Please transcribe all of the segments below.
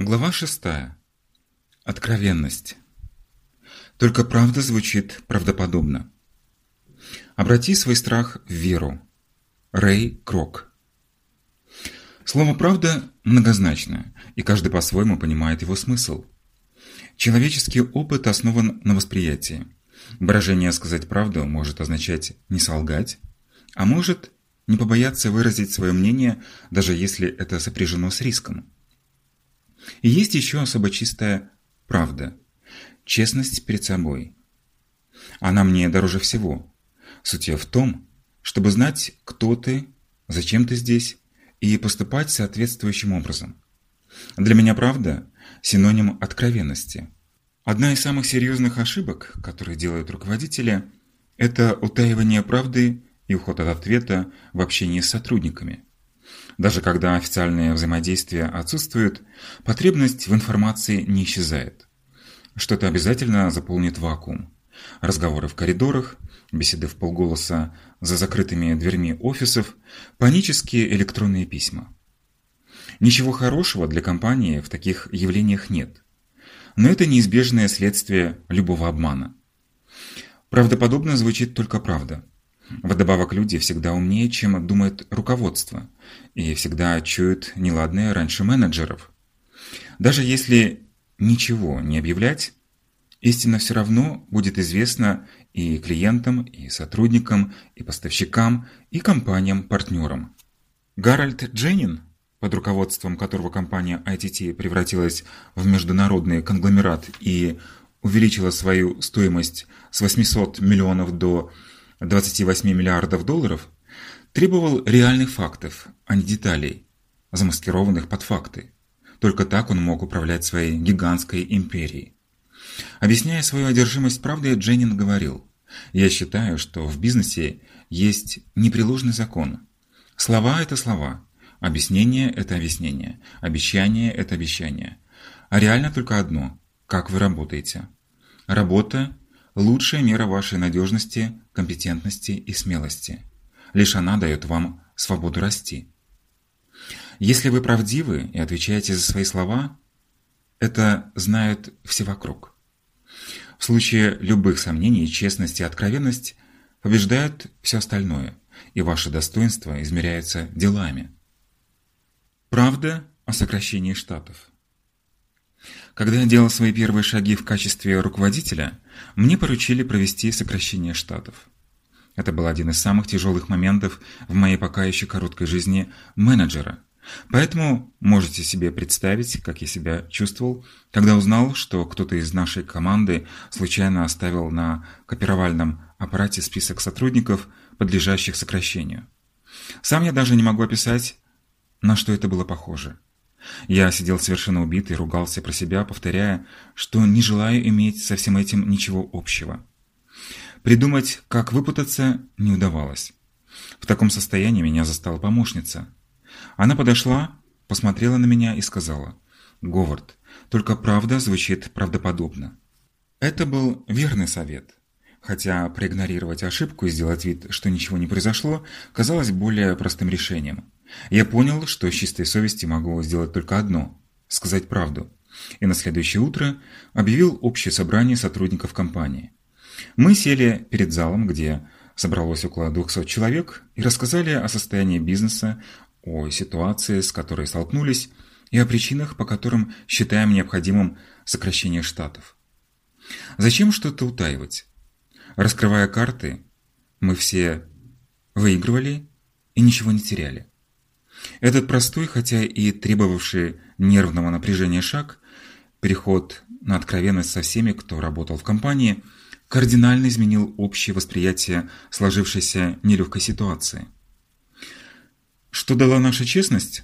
Глава 6. Откровенность. Только правда звучит правдоподобно. Обрати свой страх в веру. Рэй Крок. Слово «правда» многозначно, и каждый по-своему понимает его смысл. Человеческий опыт основан на восприятии. Выражение «сказать правду» может означать «не солгать», а может не побояться выразить свое мнение, даже если это сопряжено с риском. И есть еще особо чистая правда. Честность перед собой. Она мне дороже всего. Суть в том, чтобы знать, кто ты, зачем ты здесь, и поступать соответствующим образом. Для меня правда – синоним откровенности. Одна из самых серьезных ошибок, которые делают руководители – это утаивание правды и уход от ответа в общении с сотрудниками. Даже когда официальное взаимодействие отсутствует, потребность в информации не исчезает. Что-то обязательно заполнит вакуум. Разговоры в коридорах, беседы в полголоса за закрытыми дверьми офисов, панические электронные письма. Ничего хорошего для компании в таких явлениях нет. Но это неизбежное следствие любого обмана. Правдоподобно звучит только правда – Вдобавок люди всегда умнее, чем думает руководство, и всегда чуют неладное раньше менеджеров. Даже если ничего не объявлять, истина все равно будет известна и клиентам, и сотрудникам, и поставщикам, и компаниям-партнерам. Гарольд Дженнин, под руководством которого компания ITT превратилась в международный конгломерат и увеличила свою стоимость с 800 миллионов до 28 миллиардов долларов, требовал реальных фактов, а не деталей, замаскированных под факты. Только так он мог управлять своей гигантской империей. Объясняя свою одержимость правдой, Дженнин говорил, «Я считаю, что в бизнесе есть непреложный закон. Слова – это слова, объяснение – это объяснение, обещание – это обещание. А реально только одно – как вы работаете. Работа лучшая мера вашей надежности, компетентности и смелости. Лишь она дает вам свободу расти. Если вы правдивы и отвечаете за свои слова, это знают все вокруг. В случае любых сомнений, честность и откровенность побеждают все остальное, и ваше достоинство измеряется делами. Правда о сокращении штатов. Когда я делал свои первые шаги в качестве руководителя, мне поручили провести сокращение штатов. Это был один из самых тяжелых моментов в моей пока еще короткой жизни менеджера. Поэтому можете себе представить, как я себя чувствовал, когда узнал, что кто-то из нашей команды случайно оставил на копировальном аппарате список сотрудников, подлежащих сокращению. Сам я даже не могу описать, на что это было похоже. Я сидел совершенно убитый, ругался про себя, повторяя, что не желаю иметь со всем этим ничего общего. Придумать, как выпутаться, не удавалось. В таком состоянии меня застала помощница. Она подошла, посмотрела на меня и сказала, «Говард, только правда звучит правдоподобно». Это был верный совет. Хотя проигнорировать ошибку и сделать вид, что ничего не произошло, казалось более простым решением. Я понял, что с чистой совести могу сделать только одно – сказать правду. И на следующее утро объявил общее собрание сотрудников компании. Мы сели перед залом, где собралось около 200 человек, и рассказали о состоянии бизнеса, о ситуации, с которой столкнулись, и о причинах, по которым считаем необходимым сокращение штатов. Зачем что-то утаивать? Раскрывая карты, мы все выигрывали и ничего не теряли. Этот простой, хотя и требовавший нервного напряжения шаг, переход на откровенность со всеми, кто работал в компании, кардинально изменил общее восприятие сложившейся нелегкой ситуации. Что дала наша честность?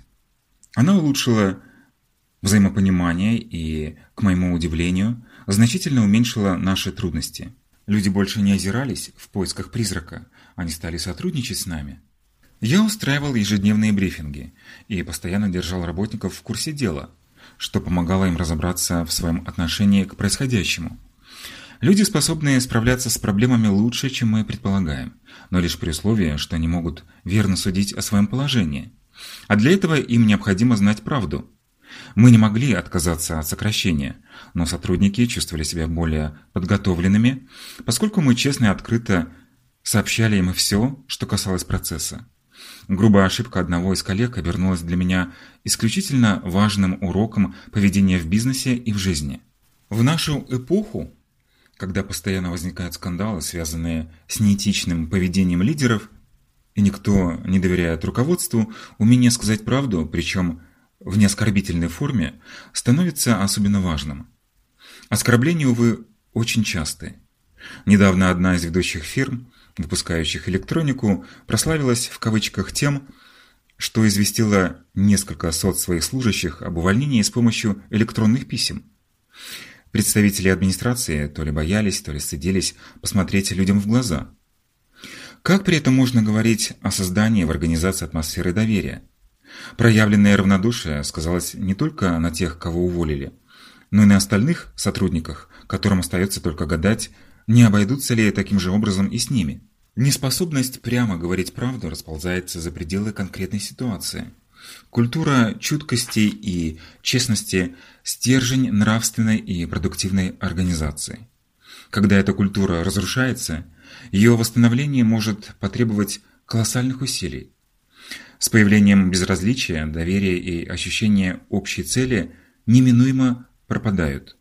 Она улучшила взаимопонимание и, к моему удивлению, значительно уменьшила наши трудности. Люди больше не озирались в поисках призрака, они стали сотрудничать с нами. Я устраивал ежедневные брифинги и постоянно держал работников в курсе дела, что помогало им разобраться в своем отношении к происходящему. Люди способны справляться с проблемами лучше, чем мы предполагаем, но лишь при условии, что они могут верно судить о своем положении. А для этого им необходимо знать правду. Мы не могли отказаться от сокращения, но сотрудники чувствовали себя более подготовленными, поскольку мы честно и открыто сообщали им все, что касалось процесса. Грубая ошибка одного из коллег обернулась для меня исключительно важным уроком поведения в бизнесе и в жизни. В нашу эпоху, когда постоянно возникают скандалы, связанные с неэтичным поведением лидеров, и никто не доверяет руководству, умение сказать правду, причем в неоскорбительной форме, становится особенно важным. Оскорбления, увы, очень частые. Недавно одна из ведущих фирм, выпускающих электронику, прославилась в кавычках тем, что известила несколько сот своих служащих об увольнении с помощью электронных писем. Представители администрации то ли боялись, то ли стыдились посмотреть людям в глаза. Как при этом можно говорить о создании в организации атмосферы доверия? Проявленное равнодушие сказалось не только на тех, кого уволили, но и на остальных сотрудниках, которым остается только гадать, не обойдутся ли таким же образом и с ними. Неспособность прямо говорить правду расползается за пределы конкретной ситуации. Культура чуткости и честности – стержень нравственной и продуктивной организации. Когда эта культура разрушается, ее восстановление может потребовать колоссальных усилий. С появлением безразличия, доверия и ощущения общей цели неминуемо пропадают.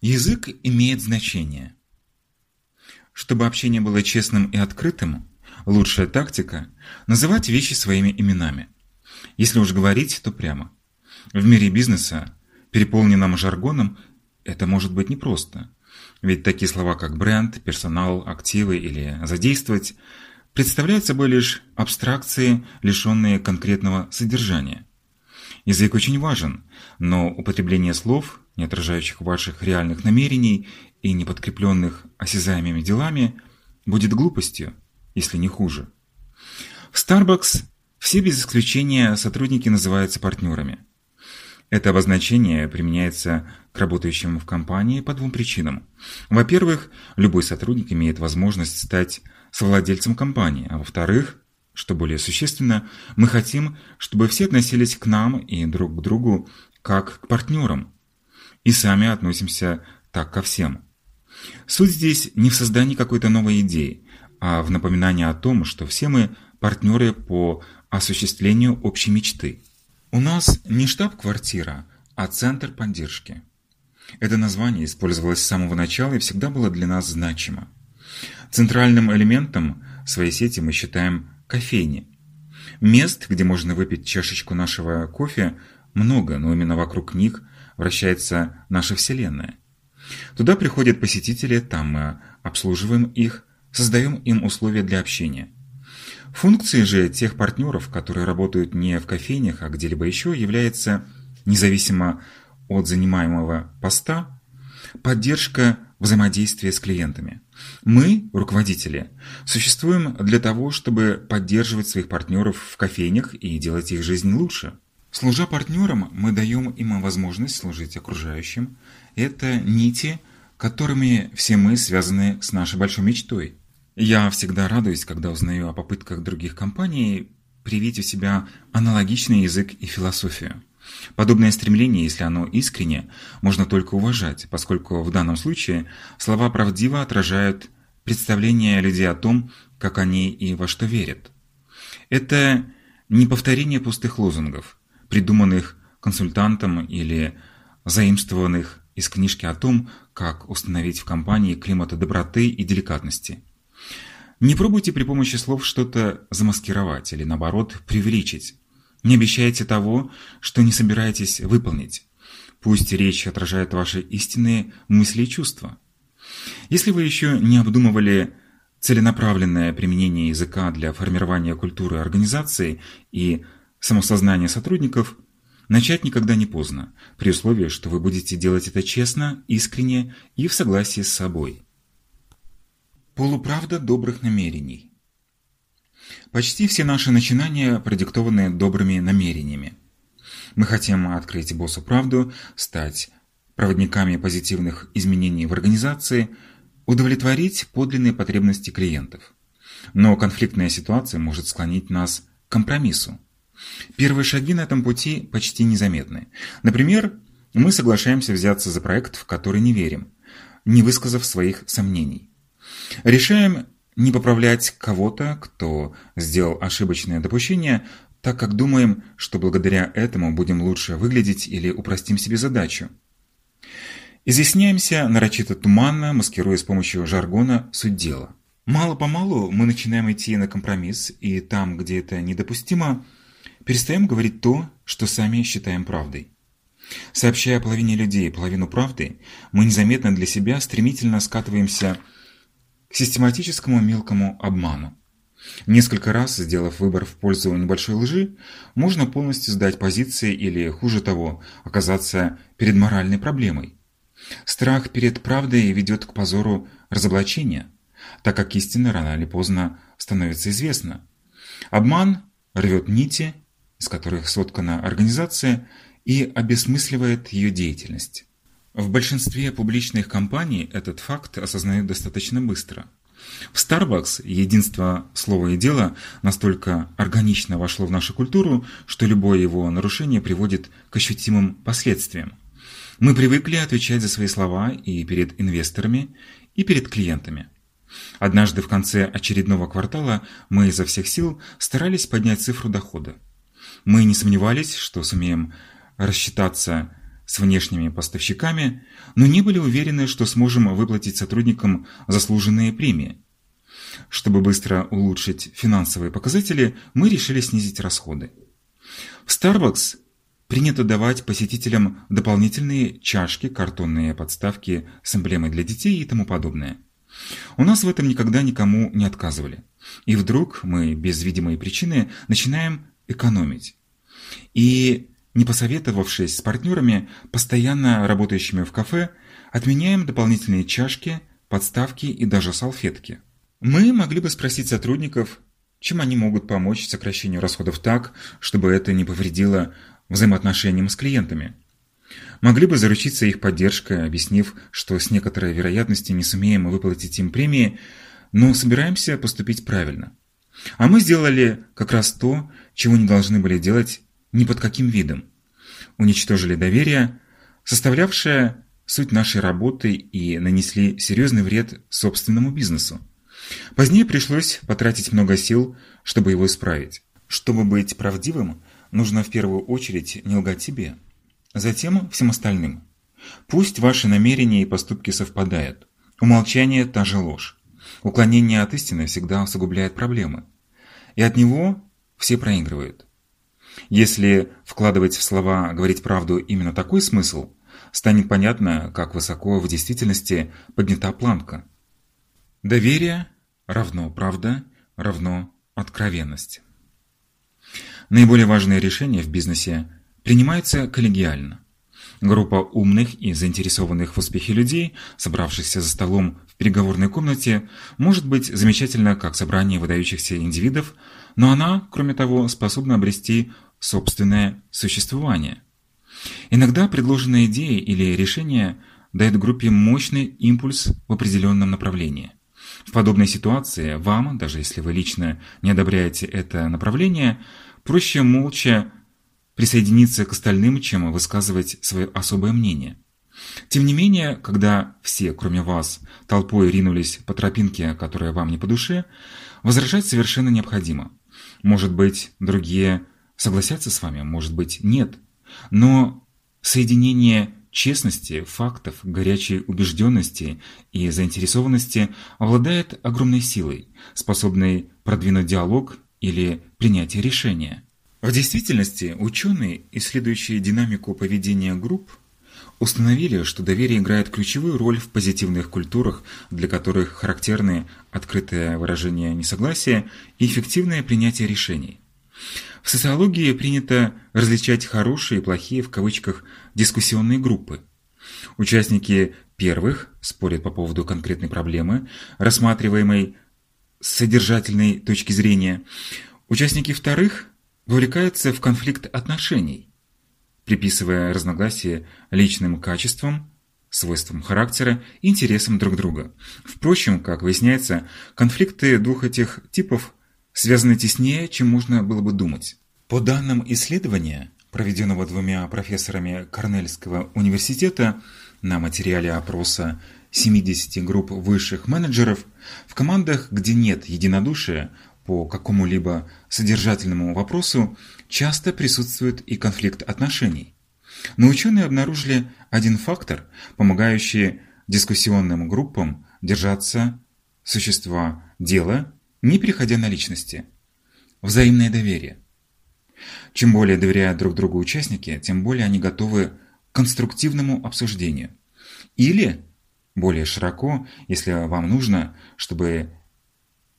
Язык имеет значение. Чтобы общение было честным и открытым, лучшая тактика – называть вещи своими именами. Если уж говорить, то прямо. В мире бизнеса, переполненном жаргоном, это может быть непросто. Ведь такие слова, как бренд, персонал, активы или задействовать, представляют собой лишь абстракции, лишенные конкретного содержания. Язык очень важен, но употребление слов, не отражающих ваших реальных намерений и не подкрепленных осязаемыми делами, будет глупостью, если не хуже. В Starbucks все без исключения сотрудники называются партнерами. Это обозначение применяется к работающим в компании по двум причинам. Во-первых, любой сотрудник имеет возможность стать совладельцем компании, а во-вторых, что более существенно, мы хотим, чтобы все относились к нам и друг к другу как к партнерам, и сами относимся так ко всем. Суть здесь не в создании какой-то новой идеи, а в напоминании о том, что все мы партнеры по осуществлению общей мечты. У нас не штаб-квартира, а центр поддержки. Это название использовалось с самого начала и всегда было для нас значимо. Центральным элементом своей сети мы считаем кофейни. Мест, где можно выпить чашечку нашего кофе, много, но именно вокруг них вращается наша Вселенная. Туда приходят посетители, там мы обслуживаем их, создаем им условия для общения. Функцией же тех партнеров, которые работают не в кофейнях, а где-либо еще, является, независимо от занимаемого поста, поддержка взаимодействия с клиентами. Мы, руководители, существуем для того, чтобы поддерживать своих партнеров в кофейнях и делать их жизнь лучше. Служа партнерам, мы даем им возможность служить окружающим. Это нити, которыми все мы связаны с нашей большой мечтой. Я всегда радуюсь, когда узнаю о попытках других компаний привить у себя аналогичный язык и философию. Подобное стремление, если оно искренне, можно только уважать, поскольку в данном случае слова правдиво отражают представление людей о том, как они и во что верят. Это не повторение пустых лозунгов, придуманных консультантом или заимствованных из книжки о том, как установить в компании климат доброты и деликатности. Не пробуйте при помощи слов что-то замаскировать или, наоборот, преувеличить. Не обещайте того, что не собираетесь выполнить. Пусть речь отражает ваши истинные мысли и чувства. Если вы еще не обдумывали целенаправленное применение языка для формирования культуры организации и самосознания сотрудников, начать никогда не поздно, при условии, что вы будете делать это честно, искренне и в согласии с собой. Полуправда добрых намерений Почти все наши начинания продиктованы добрыми намерениями. Мы хотим открыть боссу правду, стать проводниками позитивных изменений в организации, удовлетворить подлинные потребности клиентов. Но конфликтная ситуация может склонить нас к компромиссу. Первые шаги на этом пути почти незаметны. Например, мы соглашаемся взяться за проект, в который не верим, не высказав своих сомнений. Решаем не поправлять кого-то, кто сделал ошибочное допущение, так как думаем, что благодаря этому будем лучше выглядеть или упростим себе задачу. Изъясняемся нарочито туманно, маскируя с помощью жаргона суть дела. Мало-помалу мы начинаем идти на компромисс, и там, где это недопустимо, перестаем говорить то, что сами считаем правдой. Сообщая половине людей половину правды, мы незаметно для себя стремительно скатываемся к систематическому мелкому обману. Несколько раз, сделав выбор в пользу небольшой лжи, можно полностью сдать позиции или, хуже того, оказаться перед моральной проблемой. Страх перед правдой ведет к позору разоблачения, так как истина рано или поздно становится известна. Обман рвет нити, из которых соткана организация, и обесмысливает ее деятельность. В большинстве публичных компаний этот факт осознают достаточно быстро. В Starbucks единство слова и дела настолько органично вошло в нашу культуру, что любое его нарушение приводит к ощутимым последствиям. Мы привыкли отвечать за свои слова и перед инвесторами, и перед клиентами. Однажды в конце очередного квартала мы изо всех сил старались поднять цифру дохода. Мы не сомневались, что сумеем рассчитаться с внешними поставщиками, но не были уверены, что сможем выплатить сотрудникам заслуженные премии. Чтобы быстро улучшить финансовые показатели, мы решили снизить расходы. В Starbucks принято давать посетителям дополнительные чашки, картонные подставки с эмблемой для детей и тому подобное. У нас в этом никогда никому не отказывали. И вдруг мы без видимой причины начинаем экономить. И не посоветовавшись с партнерами, постоянно работающими в кафе, отменяем дополнительные чашки, подставки и даже салфетки. Мы могли бы спросить сотрудников, чем они могут помочь сокращению расходов так, чтобы это не повредило взаимоотношениям с клиентами. Могли бы заручиться их поддержкой, объяснив, что с некоторой вероятностью не сумеем выплатить им премии, но собираемся поступить правильно. А мы сделали как раз то, чего не должны были делать ни под каким видом. Уничтожили доверие, составлявшее суть нашей работы и нанесли серьезный вред собственному бизнесу. Позднее пришлось потратить много сил, чтобы его исправить. Чтобы быть правдивым, нужно в первую очередь не лгать себе, затем всем остальным. Пусть ваши намерения и поступки совпадают. Умолчание – та же ложь. Уклонение от истины всегда усугубляет проблемы. И от него все проигрывают. Если вкладывать в слова «говорить правду» именно такой смысл, станет понятно, как высоко в действительности поднята планка. Доверие равно правда равно откровенность. Наиболее важные решения в бизнесе принимаются коллегиально. Группа умных и заинтересованных в успехе людей, собравшихся за столом переговорной комнате, может быть замечательна как собрание выдающихся индивидов, но она, кроме того, способна обрести собственное существование. Иногда предложенная идея или решение дает группе мощный импульс в определенном направлении. В подобной ситуации вам, даже если вы лично не одобряете это направление, проще молча присоединиться к остальным, чем высказывать свое особое мнение. Тем не менее, когда все, кроме вас, толпой ринулись по тропинке, которая вам не по душе, возражать совершенно необходимо. Может быть, другие согласятся с вами, может быть, нет. Но соединение честности, фактов, горячей убежденности и заинтересованности обладает огромной силой, способной продвинуть диалог или принятие решения. В действительности ученые, исследующие динамику поведения групп, установили, что доверие играет ключевую роль в позитивных культурах, для которых характерны открытое выражение несогласия и эффективное принятие решений. В социологии принято различать хорошие и плохие в кавычках дискуссионные группы. Участники первых спорят по поводу конкретной проблемы, рассматриваемой с содержательной точки зрения. Участники вторых вовлекаются в конфликт отношений, приписывая разногласия личным качествам, свойствам характера интересам друг друга. Впрочем, как выясняется, конфликты двух этих типов связаны теснее, чем можно было бы думать. По данным исследования, проведенного двумя профессорами Корнельского университета на материале опроса 70 групп высших менеджеров, в командах, где нет единодушия по какому-либо содержательному вопросу, часто присутствует и конфликт отношений. Но ученые обнаружили один фактор, помогающий дискуссионным группам держаться существа дела, не переходя на личности. Взаимное доверие. Чем более доверяют друг другу участники, тем более они готовы к конструктивному обсуждению. Или, более широко, если вам нужно, чтобы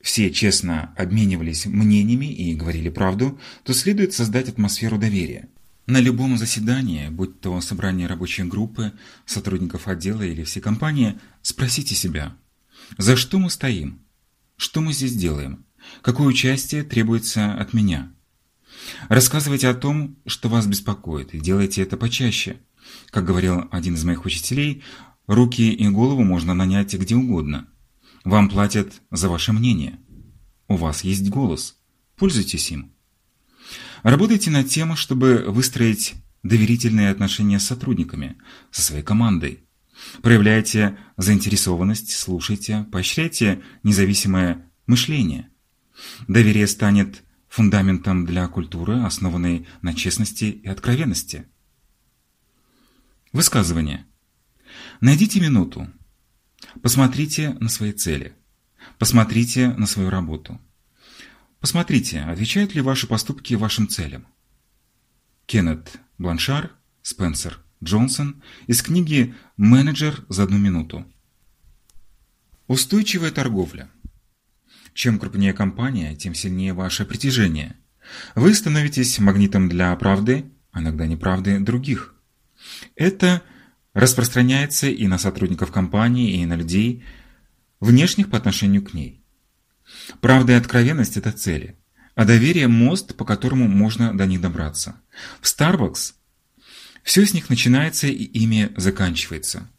все честно обменивались мнениями и говорили правду, то следует создать атмосферу доверия. На любом заседании, будь то собрание рабочей группы, сотрудников отдела или всей компании, спросите себя, за что мы стоим? Что мы здесь делаем? Какое участие требуется от меня? Рассказывайте о том, что вас беспокоит, и делайте это почаще. Как говорил один из моих учителей, руки и голову можно нанять где угодно. Вам платят за ваше мнение. У вас есть голос. Пользуйтесь им. Работайте над тем, чтобы выстроить доверительные отношения с сотрудниками, со своей командой. Проявляйте заинтересованность, слушайте, поощряйте независимое мышление. Доверие станет фундаментом для культуры, основанной на честности и откровенности. Высказывание. Найдите минуту. Посмотрите на свои цели. Посмотрите на свою работу. Посмотрите, отвечают ли ваши поступки вашим целям. Кеннет Бланшар, Спенсер Джонсон из книги «Менеджер за одну минуту». Устойчивая торговля. Чем крупнее компания, тем сильнее ваше притяжение. Вы становитесь магнитом для правды, а иногда неправды других. Это распространяется и на сотрудников компании, и на людей, внешних по отношению к ней. Правда и откровенность – это цели, а доверие – мост, по которому можно до них добраться. В Starbucks все с них начинается и ими заканчивается.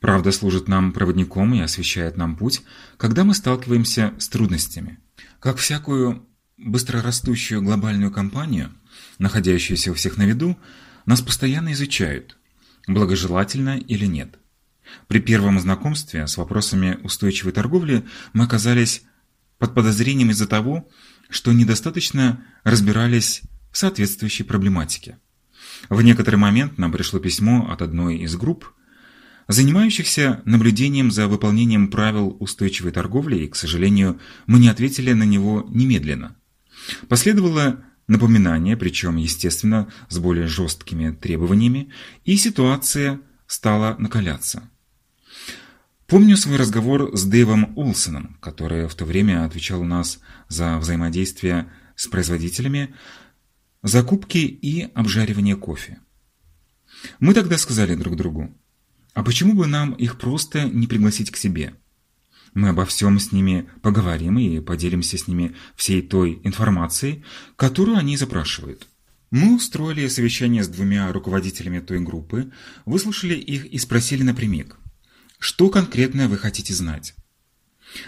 Правда служит нам проводником и освещает нам путь, когда мы сталкиваемся с трудностями. Как всякую быстрорастущую глобальную компанию, находящуюся у всех на виду, нас постоянно изучают, благожелательно или нет. При первом знакомстве с вопросами устойчивой торговли мы оказались под подозрением из-за того, что недостаточно разбирались в соответствующей проблематике. В некоторый момент нам пришло письмо от одной из групп, занимающихся наблюдением за выполнением правил устойчивой торговли, и, к сожалению, мы не ответили на него немедленно. Последовало напоминание, причем, естественно, с более жесткими требованиями, и ситуация стала накаляться. Помню свой разговор с Дэйвом Олсоном, который в то время отвечал у нас за взаимодействие с производителями, закупки и обжаривание кофе. Мы тогда сказали друг другу, а почему бы нам их просто не пригласить к себе? Мы обо всем с ними поговорим и поделимся с ними всей той информацией, которую они запрашивают. Мы устроили совещание с двумя руководителями той группы, выслушали их и спросили напрямик – что конкретно вы хотите знать?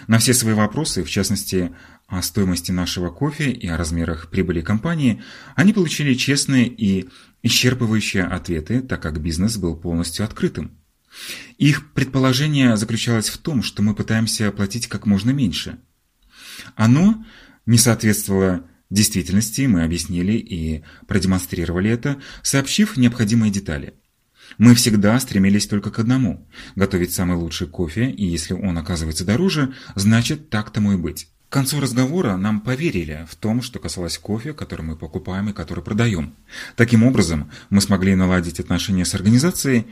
На все свои вопросы, в частности, о стоимости нашего кофе и о размерах прибыли компании, они получили честные и исчерпывающие ответы, так как бизнес был полностью открытым. Их предположение заключалось в том, что мы пытаемся платить как можно меньше. Оно не соответствовало действительности, мы объяснили и продемонстрировали это, сообщив необходимые детали – мы всегда стремились только к одному – готовить самый лучший кофе, и если он оказывается дороже, значит так тому и быть. К концу разговора нам поверили в том, что касалось кофе, который мы покупаем и который продаем. Таким образом, мы смогли наладить отношения с организацией,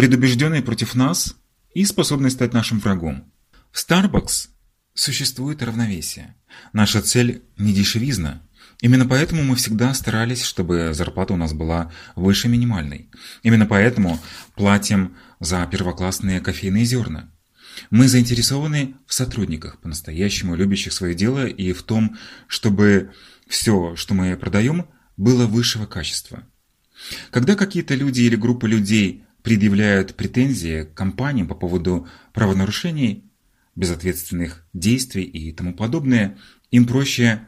предубежденной против нас и способной стать нашим врагом. В Starbucks существует равновесие. Наша цель – не дешевизна, Именно поэтому мы всегда старались, чтобы зарплата у нас была выше минимальной. Именно поэтому платим за первоклассные кофейные зерна. Мы заинтересованы в сотрудниках, по-настоящему любящих свое дело, и в том, чтобы все, что мы продаем, было высшего качества. Когда какие-то люди или группа людей предъявляют претензии компаниям по поводу правонарушений, безответственных действий и тому подобное, им проще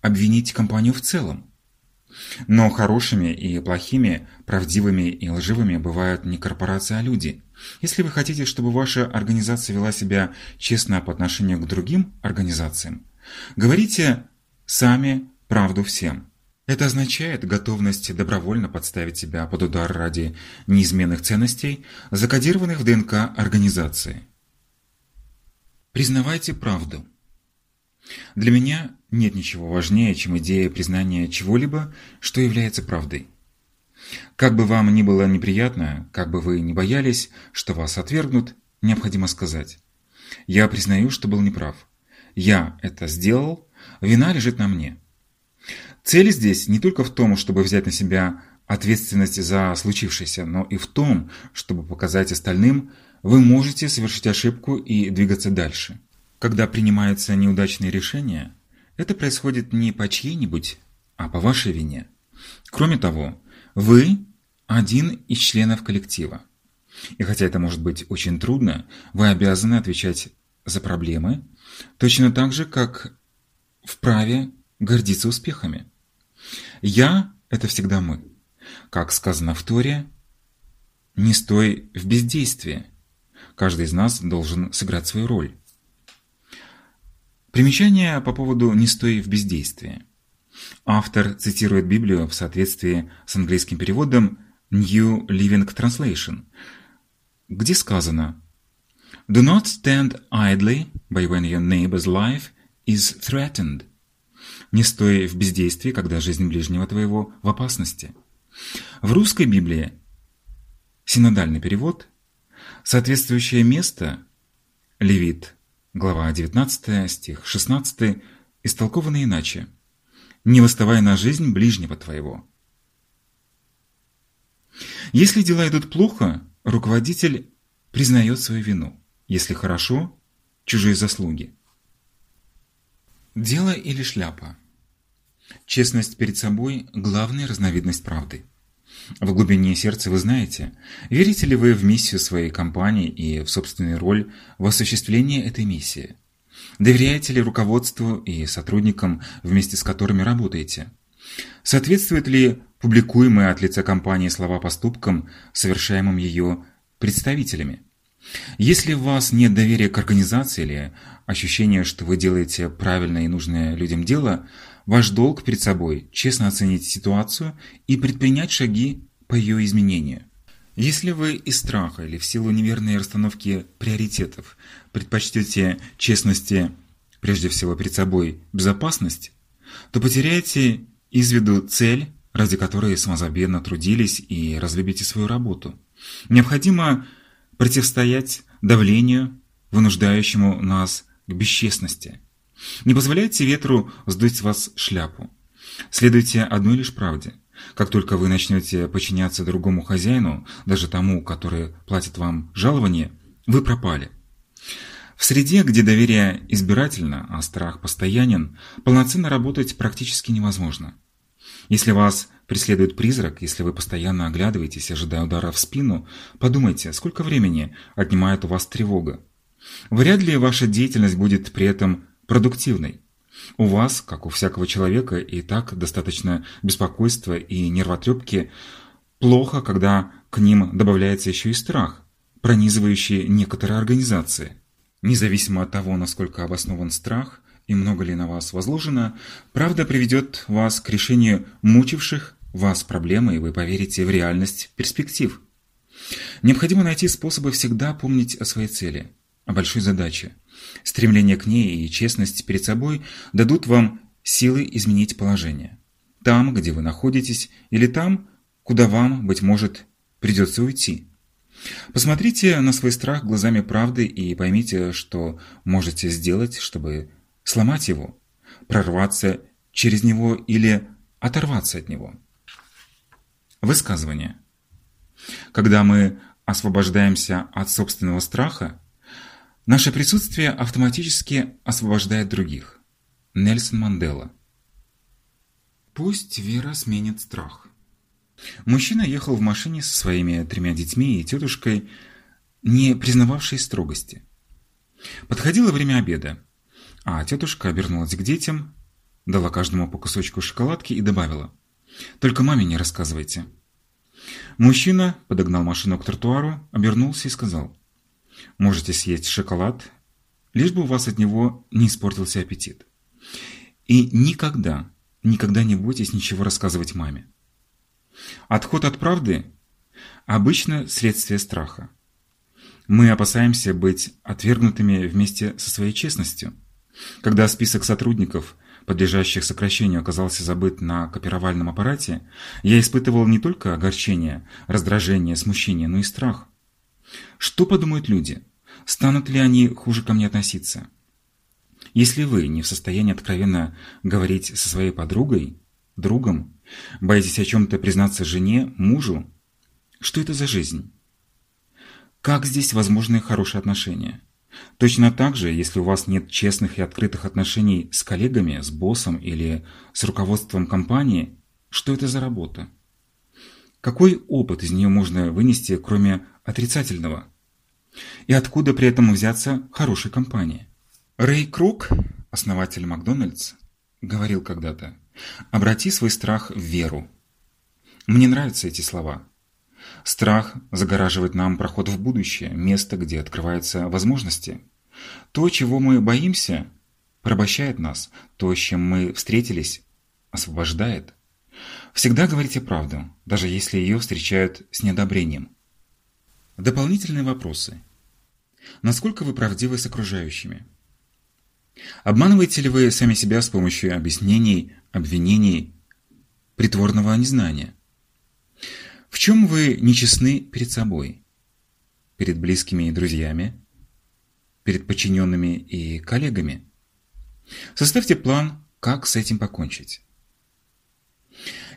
обвинить компанию в целом. Но хорошими и плохими, правдивыми и лживыми бывают не корпорации, а люди. Если вы хотите, чтобы ваша организация вела себя честно по отношению к другим организациям, говорите сами правду всем. Это означает готовность добровольно подставить себя под удар ради неизменных ценностей, закодированных в ДНК организации. Признавайте правду. Для меня нет ничего важнее, чем идея признания чего-либо, что является правдой. Как бы вам ни было неприятно, как бы вы ни боялись, что вас отвергнут, необходимо сказать «Я признаю, что был неправ. Я это сделал, вина лежит на мне». Цель здесь не только в том, чтобы взять на себя ответственность за случившееся, но и в том, чтобы показать остальным, вы можете совершить ошибку и двигаться дальше. Когда принимаются неудачные решения, это происходит не по чьей-нибудь, а по вашей вине. Кроме того, вы один из членов коллектива. И хотя это может быть очень трудно, вы обязаны отвечать за проблемы, точно так же, как вправе гордиться успехами. «Я» — это всегда мы. Как сказано в Торе, «Не стой в бездействии». Каждый из нас должен сыграть свою роль. Примечание по поводу «не стой в бездействии». Автор цитирует Библию в соответствии с английским переводом New Living Translation, где сказано «Do not stand idly by when your neighbor's life is threatened». «Не стой в бездействии, когда жизнь ближнего твоего в опасности». В русской Библии синодальный перевод, соответствующее место Левит Глава 19, стих 16, истолковано иначе. «Не выставай на жизнь ближнего твоего». Если дела идут плохо, руководитель признает свою вину. Если хорошо – чужие заслуги. Дело или шляпа? Честность перед собой – главная разновидность правды. В глубине сердца вы знаете, верите ли вы в миссию своей компании и в собственную роль в осуществлении этой миссии? Доверяете ли руководству и сотрудникам, вместе с которыми работаете? Соответствуют ли публикуемые от лица компании слова поступкам, совершаемым ее представителями? Если у вас нет доверия к организации или ощущения, что вы делаете правильное и нужное людям дело, ваш долг перед собой – честно оценить ситуацию и предпринять шаги по ее изменению. Если вы из страха или в силу неверной расстановки приоритетов предпочтете честности прежде всего перед собой безопасность, то потеряете из виду цель, ради которой самозабвенно трудились и разлюбите свою работу. Необходимо противостоять давлению, вынуждающему нас к бесчестности. Не позволяйте ветру сдуть с вас шляпу. Следуйте одной лишь правде. Как только вы начнете подчиняться другому хозяину, даже тому, который платит вам жалование, вы пропали. В среде, где доверие избирательно, а страх постоянен, полноценно работать практически невозможно. Если вас преследует призрак, если вы постоянно оглядываетесь, ожидая удара в спину, подумайте, сколько времени отнимает у вас тревога. Вряд ли ваша деятельность будет при этом продуктивной. У вас, как у всякого человека, и так достаточно беспокойства и нервотрепки. Плохо, когда к ним добавляется еще и страх, пронизывающий некоторые организации. Независимо от того, насколько обоснован страх и много ли на вас возложено, правда приведет вас к решению мучивших вас проблемы, и вы поверите в реальность перспектив. Необходимо найти способы всегда помнить о своей цели, большой задаче. Стремление к ней и честность перед собой дадут вам силы изменить положение. Там, где вы находитесь, или там, куда вам, быть может, придется уйти. Посмотрите на свой страх глазами правды и поймите, что можете сделать, чтобы сломать его, прорваться через него или оторваться от него. Высказывание. Когда мы освобождаемся от собственного страха, наше присутствие автоматически освобождает других. Нельсон Мандела. Пусть вера сменит страх. Мужчина ехал в машине со своими тремя детьми и тетушкой, не признававшей строгости. Подходило время обеда, а тетушка обернулась к детям, дала каждому по кусочку шоколадки и добавила – Только маме не рассказывайте. Мужчина подогнал машину к тротуару, обернулся и сказал. Можете съесть шоколад, лишь бы у вас от него не испортился аппетит. И никогда, никогда не бойтесь ничего рассказывать маме. Отход от правды – обычно следствие страха. Мы опасаемся быть отвергнутыми вместе со своей честностью. Когда список сотрудников, подлежащих сокращению, оказался забыт на копировальном аппарате, я испытывал не только огорчение, раздражение, смущение, но и страх. Что подумают люди? Станут ли они хуже ко мне относиться? Если вы не в состоянии откровенно говорить со своей подругой, другом, боитесь о чем-то признаться жене, мужу, что это за жизнь? Как здесь возможны хорошие отношения? Точно так же, если у вас нет честных и открытых отношений с коллегами, с боссом или с руководством компании, что это за работа? Какой опыт из нее можно вынести, кроме отрицательного? И откуда при этом взяться хорошей компании? Рэй Круг, основатель Макдональдс, говорил когда-то, «Обрати свой страх в веру». Мне нравятся эти слова. Страх загораживает нам проход в будущее, место, где открываются возможности. То, чего мы боимся, порабощает нас. То, с чем мы встретились, освобождает. Всегда говорите правду, даже если ее встречают с неодобрением. Дополнительные вопросы. Насколько вы правдивы с окружающими? Обманываете ли вы сами себя с помощью объяснений, обвинений, притворного незнания? В чем вы нечестны перед собой? Перед близкими и друзьями? Перед подчиненными и коллегами? Составьте план, как с этим покончить.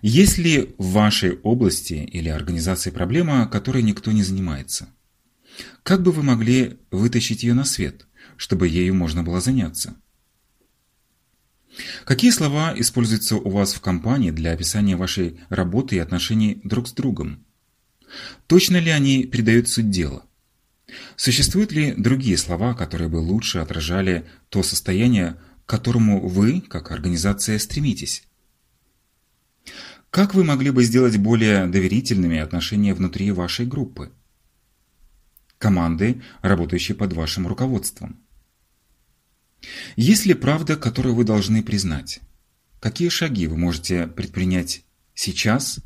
Есть ли в вашей области или организации проблема, которой никто не занимается? Как бы вы могли вытащить ее на свет, чтобы ею можно было заняться? Какие слова используются у вас в компании для описания вашей работы и отношений друг с другом? Точно ли они передают суть дела? Существуют ли другие слова, которые бы лучше отражали то состояние, к которому вы, как организация, стремитесь? Как вы могли бы сделать более доверительными отношения внутри вашей группы? Команды, работающие под вашим руководством. Есть ли правда, которую вы должны признать? Какие шаги вы можете предпринять сейчас,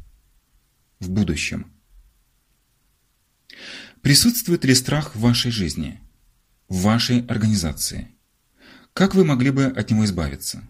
в будущем? Присутствует ли страх в вашей жизни, в вашей организации? Как вы могли бы от него избавиться?